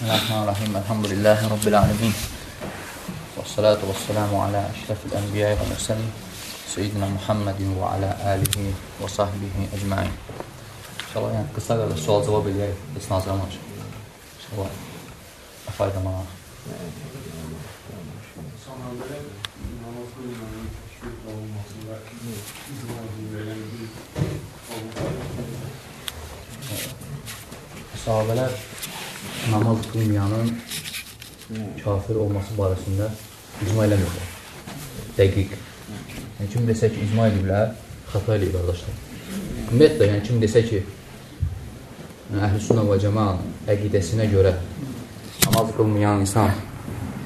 بسم الله الرحمن الرحيم الحمد لله رب العالمين والصلاة والسلام على أشرف الأنبياء والمرسلين سيدنا محمد وعلى آله وصحبه أجمعين إن شاء الله يعني kısa böyle sual cevap edeyim esnaz zaman İnşallah fayda bana Sanalların namaz kılmanın teşvik olmasında sahabeler namaz qılmayanın kafir olması barəsində icma eləmirlər. Dəqiq. Yəni, kim desə ki, icma ediblər, xata eləyir, qardaşlar. Ümumiyyətlə, yəni kim desə ki, əhl-i sünnə və cəmanın əqidəsinə görə namaz qılmayan insan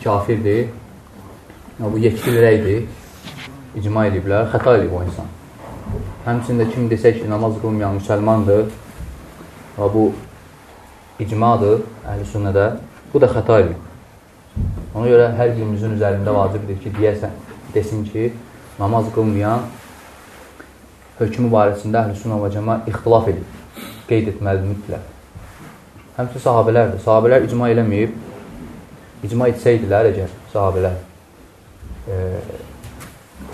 kafirdir, yəni, bu yekil rəydir, icma ediblər, xəta edib o insan. Həmçində kim desə ki, namaz qılmayan müsəlmandır bu icmadır əhl-i sünnədə, bu da xəta edib. Ona görə hər birimizin üzərində vacibdir ki, deyəsən, desin ki, namaz qılmayan hökmü barəsində əhl-i sünnə və cəma ixtilaf edib, qeyd etməlidir mütləq. Həmçə sahabələrdir. Sahabələr icma eləməyib, icma etsəydilər əgər sahabələr, e,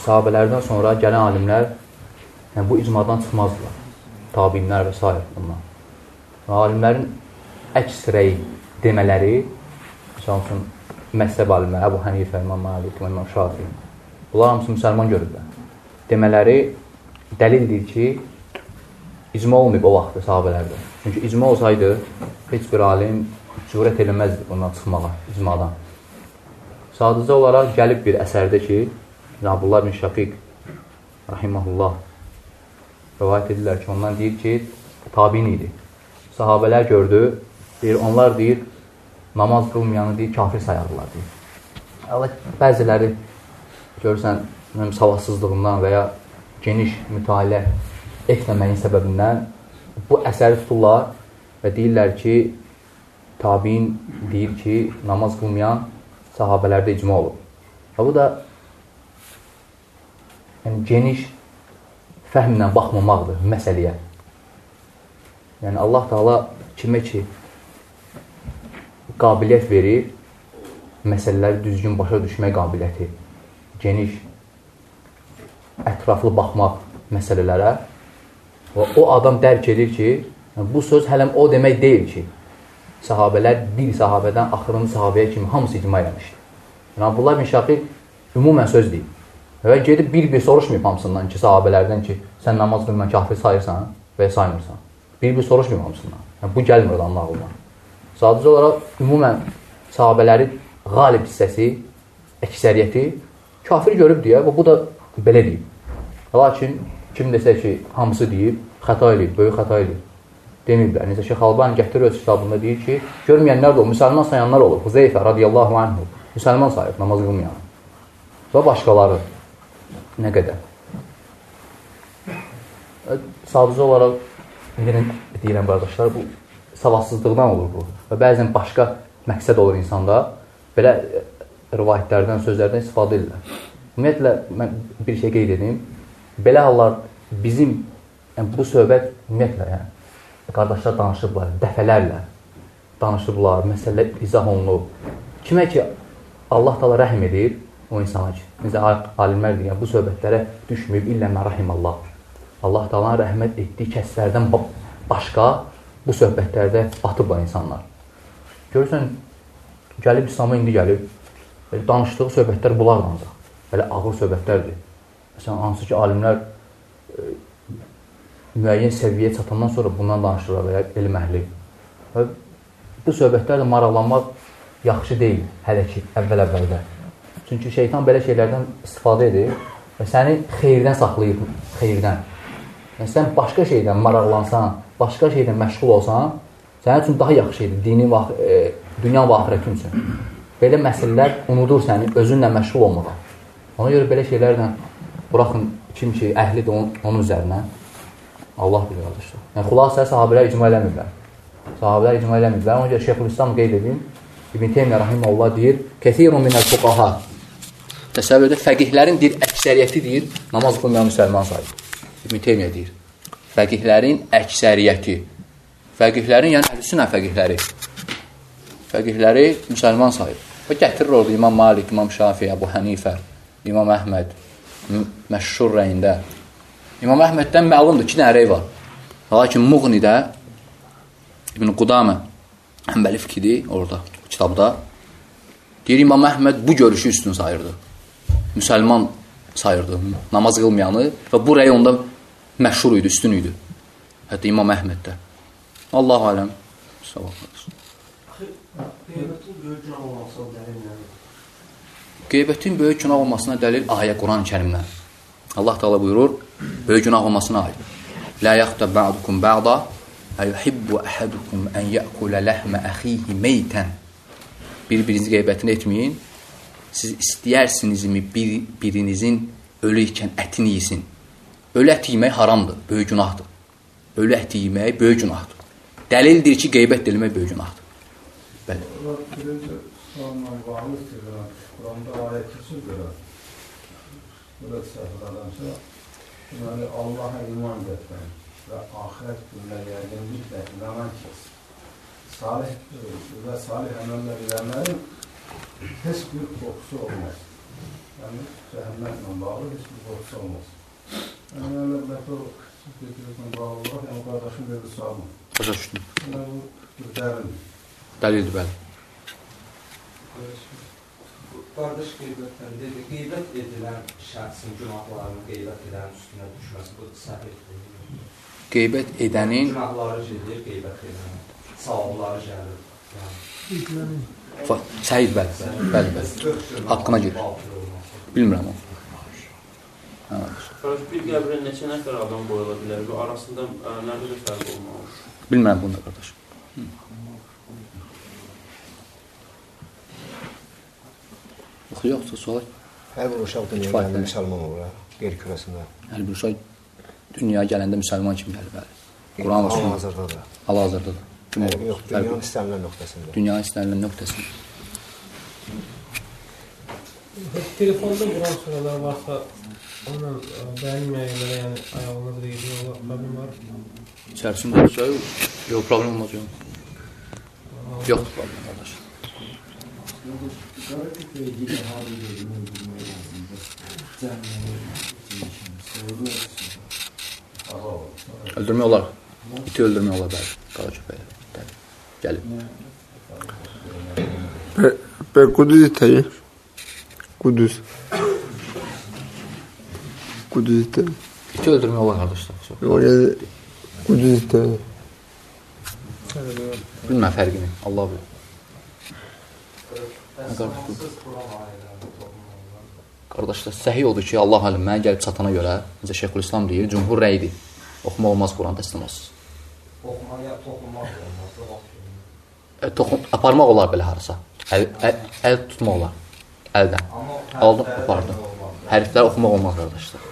sahabələrdən sonra gələn alimlər yəni, bu icmadan çıxmazdılar. Tabinlər və s. bunlar. Alimlərin əks rəy demələri, misal üçün, məzhəb alimləri, Əbu Hənifə, İmam Malik, İmam Şafi, bunlar hamısı müsəlman görürlər. Demələri dəlildir ki, icma olmayıb o vaxtda sahabələrdə. Çünki icma olsaydı, heç bir alim cürət eləməzdi bundan çıxmağa, icmadan. Sadəcə olaraq gəlib bir əsərdə ki, Abdullah bin Şafiq, rahiməhullah, rəvayət edirlər ki, ondan deyir ki, tabin idi. Sahabələr gördü, deyir, onlar deyir, namaz qılmayanı deyir, kafir sayardılar deyir. Allah bəziləri görürsən, savadsızlığından və ya geniş mütaliə etməməyin səbəbindən bu əsəri tuturlar və deyirlər ki, tabiin deyir ki, namaz qılmayan sahabələrdə icma olur. Və bu da yəni, geniş fəhmlə baxmamaqdır məsələyə. Yəni, Allah Taala kimə ki, qabiliyyət verir, məsələləri düzgün başa düşmək qabiliyyəti, geniş, ətraflı baxmaq məsələlərə və o adam dərk edir ki, bu söz hələm o demək deyil ki, sahabələr bir sahabədən axırıncı sahabəyə kimi hamısı icma eləmişdir. Yəni, Abdullah bin Şafiq ümumən söz deyil. Və gedib bir-bir soruşmayıb hamısından ki, sahabələrdən ki, sən namaz qılman kafir sayırsan və ya saymırsan. Bir-bir soruşmayıb hamısından. Yəni, bu gəlmir adamın ağlına. Sadəcə olaraq ümumən sahabələrin qalib hissəsi, əksəriyyəti kafir görüb deyə və bu da belə deyib. Lakin kim desə ki, hamısı deyib, xəta eləyib, böyük xəta eləyib. Deməyiblər. Necə Şeyx Albani gətirir öz kitabında deyir ki, görməyənlər də o, müsəlman sayanlar olur. Huzeyfə radiyallahu anhu, müsəlman sayıb, namaz qılmayan. Və başqaları nə qədər. Sadəcə olaraq, yenə deyirəm qardaşlar, bu savadsızlıqdan olur bu. Və bəzən başqa məqsəd olur insanda. Belə rivayətlərdən, sözlərdən istifadə edirlər. Ümumiyyətlə, mən bir şey qeyd edeyim. Belə hallar bizim yəni, bu söhbət ümumiyyətlə, yəni, qardaşlar danışıblar, dəfələrlə danışıblar, məsələ izah olunub. Kimə ki, Allah da rəhm edir o insana ki, necə alimlər deyir, bu söhbətlərə düşməyib, illə mərahim Allah. Da rəhmət etdiyi kəslərdən başqa bu söhbətlərdə batıblar insanlar. Görürsən, gəlib İslam'a indi gəlib, belə danışdığı söhbətlər bunlarla ancaq. Belə ağır söhbətlərdir. Məsələn, hansı ki, alimlər e, müəyyən səviyyəyə çatandan sonra bundan danışırlar ya elm əhli. Və bu söhbətlərlə maraqlanmaq yaxşı deyil hələ ki, əvvəl-əvvəldə. Çünki şeytan belə şeylərdən istifadə edir və səni xeyirdən saxlayır, xeyirdən. Yəni, sən başqa şeydən maraqlansan, başqa şeydən məşğul olsan, sənin üçün daha yaxşı şeydir, dini və e, dünya və axirətin üçün. Belə məsələlər unudur səni özünlə məşğul olmağa. Ona görə belə şeylərlə buraxın kim ki, əhlidir onun, onun üzərinə, Allah bilir qardaşlar. Yəni, xülasə sahabələr icma eləmirlər. Sahabələr icma eləmirlər. Ona görə Şeyxülislam qeyd edin. İbn Teymiyyə rahimehullah deyir: "Kəsirun minəl fuqaha." Təsəvvür edin, fəqihlərin deyir, əksəriyyəti deyir, namaz qılmayan müsəlman sayılır. İbn Teymiyyə deyir. Fəqihlərin əksəriyyəti. Fəqihlərin, yəni əhlüsünnə fəqihləri. fəqihləri müsəlman sayır. Və gətirir orada İmam Malik, İmam Şafi, Əbu Hənifə, İmam Əhməd məşhur rəyində. İmam Əhməddən məlumdur ki, nə rəy var. Lakin Muğnidə İbn Qudamə Həmbəli fikridir orada, kitabda. Deyir, İmam Əhməd bu görüşü üstün sayırdı. Müsəlman sayırdı, namaz qılmayanı və bu rəy onda məşhur idi, üstün idi. Hətta İmam Əhməddə. Allah aləm. Savab olsun. Qeybətin böyük günah olmasına dəlil nədir? Qeybətin böyük günah olmasına dəlil ayə Quran-ı Kərimdən. Allah Taala buyurur, böyük günah olmasına aid. La yaxtab ba'dukum ba'da ayuhibbu ahadukum an ya'kula lahma akhihi meytan. Bir-birinizin qeybətini etməyin. Siz istəyərsinizmi bir birinizin ölü ikən ətini yesin. Ölü ət yemək haramdır, böyük günahdır. Ölü ət yemək böyük günahdır. Dəlildir ki, qeybət edilmək böyük günahdır. Bəli. Deməli, Allaha iman etmək və axirət gününə yəqinliklə inanan kəs. Salih və salih əməllər edənlərin heç bir qorxusu olmaz. Yəni, cəhənnəmlə bağlı heç bir qorxusu olmaz. Yəni, yəni, bu fikirlə bağlı olaraq, yəni, qardaşım verdi sualım. Başa düşdüm. Yəni, bu bir dərindir. Dəlildir, bəli. Qardaş qeybətdən dedi, qeybət edilən şəxsin günahlarını qeybət edənin üstünə düşməsi bu səhvdir. Qeybət edənin Günahları gedir, qeybət edənin. Savabları gəlir. Yəni, Va- Səhid bəli, bəli, bəli. Haqqına gir. Bilmirəm o. Hə. Qardaş, bir qəbrə neçə nəfər adam qoyula bilər? Bu arasında ə, nə bir fərq olmalı? Bilmirəm bunu da qardaş. Oxu yoxsa sual? Hər bir uşaq dünyaya Kifayət gələndə qədər. müsəlman olur, ha, yer kürəsində. Hər bir uşaq dünyaya gələndə müsəlman kimi gəlir, bəli. Quran və sünnət Hal-hazırda da. hal-hazırda da. Kim Fərqi olur? yox, Fərqi dünyanın yox. istənilən nöqtəsində. Dünyanın istənilən nöqtəsi. Telefonda Quran surələri varsa, Ondan beğenmeye göre yani ayağımız değdi. Valla problem var. İçerisinde olursa yok problem olmaz yok. Yok problem olmaz. Öldürmüyor olar. İti öldürmüyor olar belki. Kara köpeği. Gelip. Be, be Kudüs iteyi. Kudüs. Quduzdə. İti öldürmək olar qardaşlar. Oraya Quduzdə. Bilmə fərqini. Allah bilir. Qardaşlar, səhiy odur ki, Allah alim mənə gəlib çatana görə, necə Şeyxül İslam deyir, cümhur rəydir. Oxuma olmaz Quran, təslim olsun. Oxumaya toxunmaq olmaz. E, toxun, aparmaq olar belə harasa. Əl, əl, əl tutmaq olar. Əldən. Aldım, apardım. Hərfləri oxumaq olmaz qardaşlar.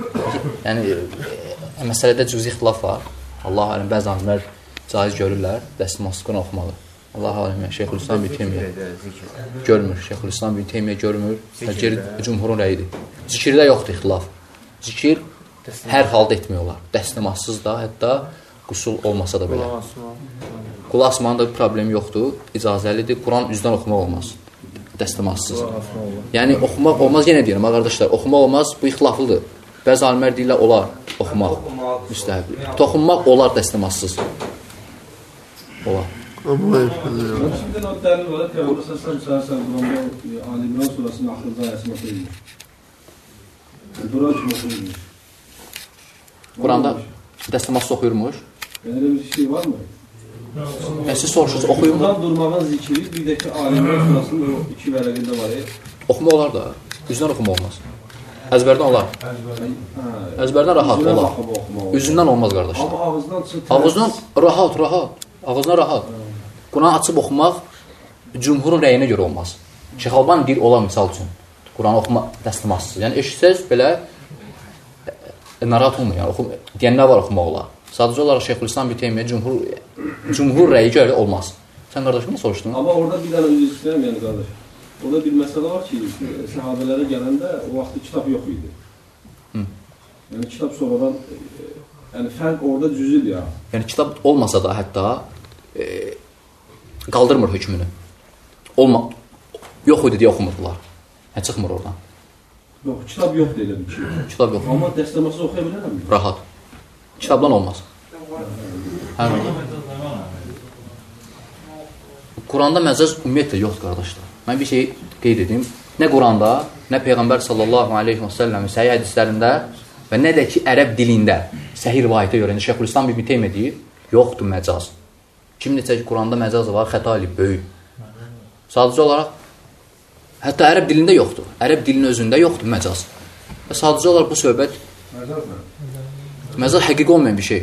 Yəni e, məsələdə cüzi ixtilaf var. Allah alim bəzi alimlər caiz görürlər Quran oxumağı. Allah alim yəni, Şeyxülislam bin Teymiyyə görmür. Şeyxülislam bin Teymiyyə görmür. Geri cümhurun rəyidir. Zikirdə yoxdur ixtilaf. Zikir hər halda etmək olar. Dəstəmasız da, hətta qusul olmasa da belə. Qulaq asmanın da bir problemi yoxdur. İcazəlidir. Quran üzdən oxumaq olmaz. Dəstəmasız. Yəni oxumaq olmaz yenə deyirəm qardaşlar, oxumaq olmaz, bu ixtilaflıdır. Bəzi alimlər deyirlər olar oxumaq müstəhəbdir. Toxunmaq olar dəstəmasız. Olar. yapılıyor. Şimdi o dəlil var, Peyğəmbər sallallahu əleyhi və səlləm Quranda e, Ali İmran surəsinin axırda ayəsini oxuyur. Quran kimi oxuyur. Quranda dəstəmasız oxuyurmuş. Yəni elə bir şey varmı? Yəni siz soruşursunuz, oxuyurmu? Buradan durmağın zikri bir də ki Ali İmran surəsinin o iki vərəqində var. e. Oxumaq olar da. Üzdən oxumaq olmaz. Əzbərdən olar. Əzbərdən rahat olar. Üzündən olmaz qardaşlar. Amma ağızdan çıxır. Ağızdan rahat, rahat. Ağızdan rahat. Quran açıb oxumaq cümhurun rəyinə görə olmaz. Şeyx Alban deyir olar misal üçün. Quran oxuma dəstəmasız. Yəni eşitsəz belə e, narahat olmayın. Yəni oxum deyənlər var oxumaq olar. Sadəcə olaraq Şeyxülislam bir Teymiyyə cümhur cümhur rəyi görə olmaz. Sən qardaşım nə soruşdun? Amma orada bir dənə üzr istəyirəm yəni qardaş. Orada bir məsələ var ki, səhabələrə gələndə o vaxtı kitab yox idi. Hı. Yəni kitab sonradan e, yəni fərq orada cüzidir ya. Yəni kitab olmasa da hətta e, qaldırmır hökmünü. olma yox idi deyə oxumurdular. Hə çıxmır oradan. Yox, kitab yoxdur elə bir şey. Kitab yox. Amma dəstəması oxuya bilərəm. Rahat. Kitabdan olmaz. Hə. Quranda məcaz ümumiyyətlə yoxdur qardaşlar. Mən bir şey qeyd edim. Nə Quranda, nə Peyğəmbər sallallahu alayhi və səlləmin səhih hədislərində və nə də ki ərəb dilində səhih rivayətə görə Şeyxülislam İbn Teymiyyə deyir, yoxdur məcaz. Kim necə ki Quranda məcaz var, xəta elib böyük. Sadəcə olaraq hətta ərəb dilində yoxdur. Ərəb dilinin özündə yoxdur məcaz. Və sadəcə olaraq bu söhbət? Məzar həqiqi olmayan bir şey.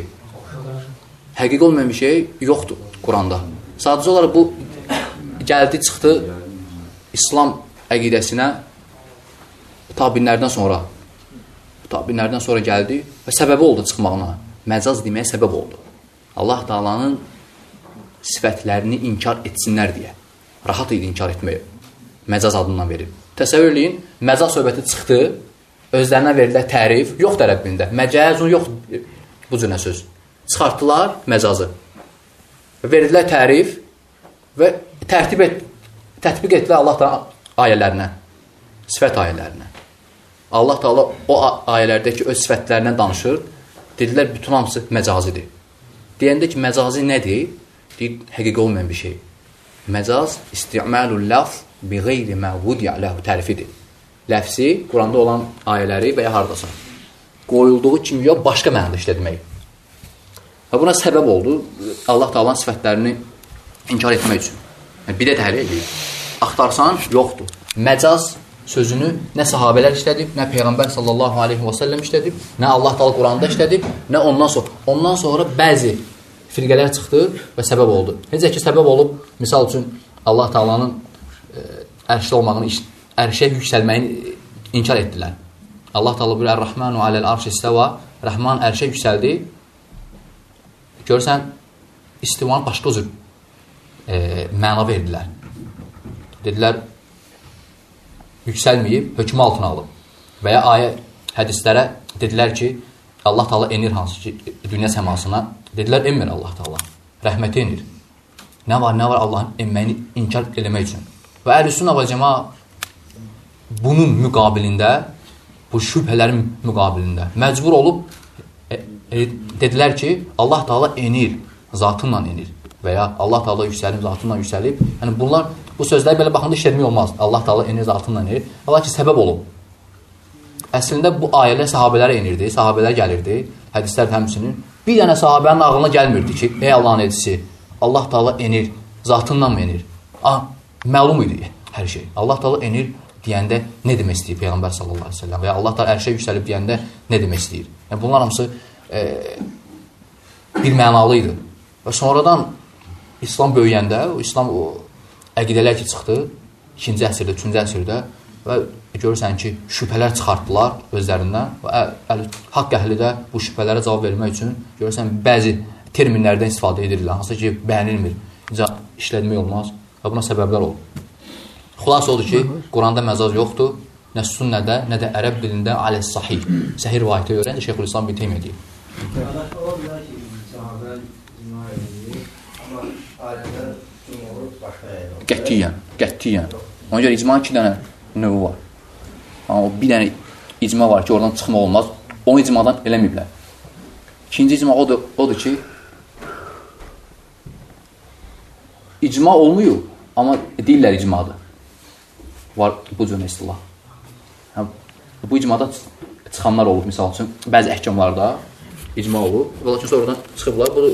Həqiqi olmayan bir şey yoxdur Quranda. Sadəcə olaraq bu gəldi, çıxdı İslam əqidəsinə tabinlərdən sonra tabinlərdən sonra gəldi və səbəbi oldu çıxmağına. Məcaz deməyə səbəb oldu. Allah Taala'nın sifətlərini inkar etsinlər deyə. Rahat idi inkar etməyə. Məcaz adından verib. Təsəvvür eləyin, məcaz söhbəti çıxdı, özlərinə verdilər tərif, yoxdur ərəb dilində. Məcazun yox bu cürə söz. Çıxartdılar məcazı. Verdilər tərif və tərtib et, tətbiq etdilər Allah da ayələrinə, sifət ayələrinə. Allah Taala o ayələrdəki öz sifətlərindən danışır. Dedilər bütün hamısı məcazidir. Deyəndə ki, məcazi nədir? Deyir, həqiqi olmayan bir şey. Məcaz istimalul laf bi gheyri ma vudi'a lahu tərifidir. Ləfsi Quranda olan ayələri və ya hardasa qoyulduğu kimi yox, başqa mənada işlətmək. Və buna səbəb oldu Allah Taala'nın sifətlərini inkar etmək üçün. Yəni bidət əhli eləyir. Axtarsan, yoxdur. Məcaz sözünü nə sahabelər işlədib, nə Peyğəmbər sallallahu aleyhi və səlləm işlədib, nə Allah Taala Quranda işlədib, nə ondan sonra. Ondan sonra bəzi firqələr çıxdı və səbəb oldu. Necə ki, səbəb olub, misal üçün, Allah Taalanın e, ərşdə olmağını, ərşə yüksəlməyini inkar etdilər. Allah Taala buyurur, "Ər-Rahmanu aləl arş istəva." Rəhman ərşə yüksəldi. Görsən, istivanı başqa cür e, məna verdilər. Dedilər, yüksəlməyib, hökmü altına alıb. Və ya ayə hədislərə dedilər ki, Allah Taala enir hansı ki, dünya səmasına. Dedilər, enmir Allah Taala. Rəhməti enir. Nə var, nə var Allahın enməyini inkar eləmək üçün. Və əhl-i və cəma bunun müqabilində, bu şübhələrin müqabilində məcbur olub e, e, dedilər ki, Allah Taala enir, zatınla enir və ya Allah Taala yüksəlib, zatınla yüksəlib. Yəni bunlar bu sözlər belə baxanda işlətmək olmaz. Allah Taala enir, zatınla enir. Ki, səbəb olub. Əslində bu ayələr sahabelərə enirdi, sahabelər gəlirdi, hədislər həmçinin. Bir dənə sahabənin ağlına gəlmirdi ki, ey Allahın elçisi, Allah Taala enir, zatınla mı enir? Ah, məlum idi hər şey. Allah Taala enir deyəndə nə demək istəyir Peyğəmbər sallallahu əleyhi və səlləm və ya Allah da ərşə yüksəlib deyəndə nə demək istəyir? Yəni bunlar hamısı e, bir mənalı idi. Və sonradan İslam böyüyəndə, o İslam o əqidələr ki çıxdı, 2-ci əsrdə, 3-cü əsrdə və görürsən ki, şübhələr çıxartdılar özlərindən və əl, haqq əhli də bu şübhələrə cavab vermək üçün görürsən bəzi terminlərdən istifadə edirlər, hansı ki, bəyənilmir, işlətmək olmaz və buna səbəblər olur. Xülas odur ki, Quranda məzaz yoxdur, nə sünnədə, nə də ərəb dilində aləs sahih, səhih rivayətə görə Şeyxülislam bin Teymiyyə deyir. Qardaş, ola bilər ki, sahabə icma edir, amma aləmdə cümhur başqa yerdə. Qətiyyən, qətiyyən. Ona görə icmanın iki dənə növü var. Amma o bir dənə icma var ki, oradan çıxmaq olmaz. Onu icmadan eləməyiblər. İkinci icma odur, odur ki, icma olmuyor, amma deyirlər icmadır. Var bu cür istilah. Hə, bu icmada çıxanlar olub, misal üçün, bəzi əhkamlarda icma olub. Lakin sonradan çıxıblar. Bu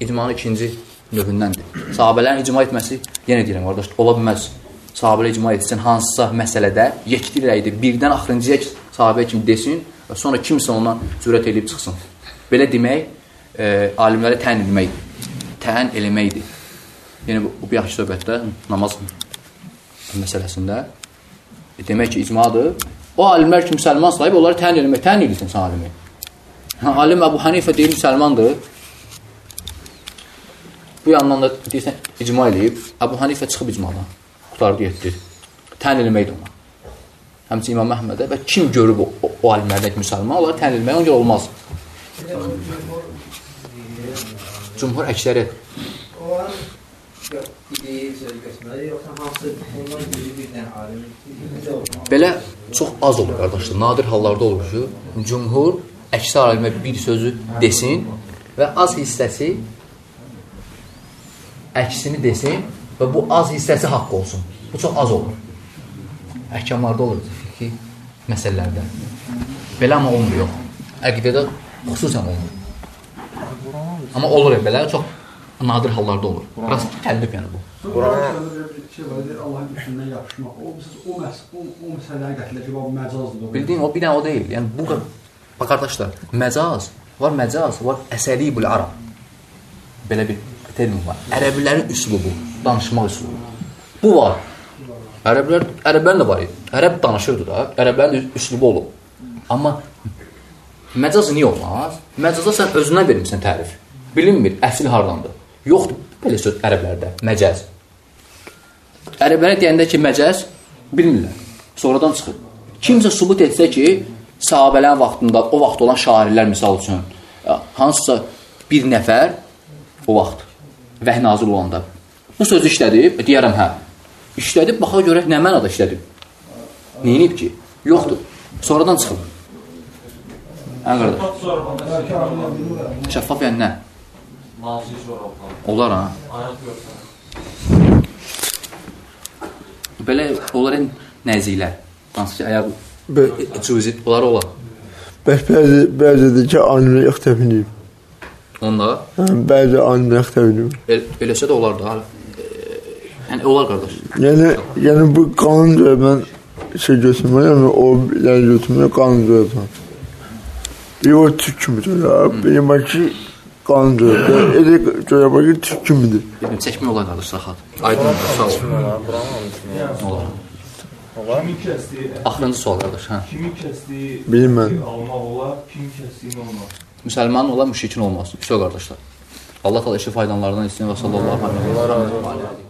icmanın ikinci növündəndir. Sahabələrin icma etməsi, yenə deyirəm, qardaş, ola bilməz. Sahabələr icma etsin hansısa məsələdə yekdi rəydir. Birdən axırıncıya sahabə kimi desin və sonra kimsə ondan cürət edib çıxsın. Belə demək, e, alimlərə təyin etməkdir. Təyin eləməkdir. Yəni, bu, bu yaxşı söhbətdə namaz məsələsində e, demək ki, icmadır. O alimlər ki, müsəlman sahib, onları təyin eləmək, təyin edirsən sən alimi. Hə, alim Əbu Hanifə deyir, müsəlmandır. Bu yandan da deyirsən, icma eləyib. Əbu Hanifə çıxıb icmadan. Qutardı, yetdir. Təyin eləməkdir ona. Həmçin İmam Əhmədə və kim görüb o, o, o alimlərdən müsəlman, onları təyin eləmək, ona görə olmaz. Cumhur alim Belə çox az olur qardaşlar. Nadir hallarda olur ki, cümhur əksi alimə bir sözü desin və az hissəsi əksini desin və bu az hissəsi haqq olsun. Bu çox az olur. Əhkamlarda olur fiki məsələlərdə. Belə amma olmur yox. Əqidədə xüsusən olmur. Amma olur belə çox nadir hallarda olur. Rast təllüf yəni bu. Qur'an bir şey var, deyir Allahın bütünündən yapışmaq. O, siz o, məs o, o məsələyə gətirir ki, bu məcazdır. Bildiyin o bir dənə o deyil. Yəni bu bax qardaşlar, məcaz var, məcaz var, əsəlibul arab. Belə bir termin var. Ərəblərin üslubu, danışmaq üslubu. Bu var. Ərəblər ərəblərin də var idi. Ərəb danışırdı da, ərəblərin üslubu olub. Amma məcaz niyə olmaz? Məcaza sən özünə vermisən tərif. Bilinmir əsl hardandır. Yoxdur belə söz ərəblərdə, məcaz. Ərəblərə deyəndə ki, məcaz bilmirlər. Sonradan çıxır. Kimsə sübut etsə ki, sahabələrin vaxtında, o vaxt olan şairlər misal üçün, hansısa bir nəfər o vaxt vəhy nazil olanda bu sözü işlədib, e, deyərəm hə. İşlədib, baxa görək nə mənada işlədib. Neyinib ki? Yoxdur. Sonradan çıxır. Hə qardaş. Şəffaf yəni nə? Olar ha. Belə onların nəziklər. Hansı ki, ayaq cüzi, onlar olar. Bəs bəzi, bəzidəki alimlər ixtilaf edir. Onda Hə, bəzi alimlər edir. el, eləsə də olar da. E, yəni olar qardaş. Yəni, yəni bu qanun cəbən şey götürmək, yəni o iləri götürmək qanun cəbən. Bir o Türk kimidir ya, bir ki qanun cəbən. Elə görə bax ki Türk kimidir. Bilmirəm, çəkmək olar qardaş rahat. Aydın sağ ol. Olar. Kimin kəsdiyi, Axırıncı sual qardaş, hə. kimin kəsdiyi Bilməm. almaq olar, kimin kəsdiyi olmaz. Müsəlmanın olar, müşrikin olmaz. Üstə qardaşlar. Allah təala işi faydalarından etsin və sallallahu əleyhi və səlləm.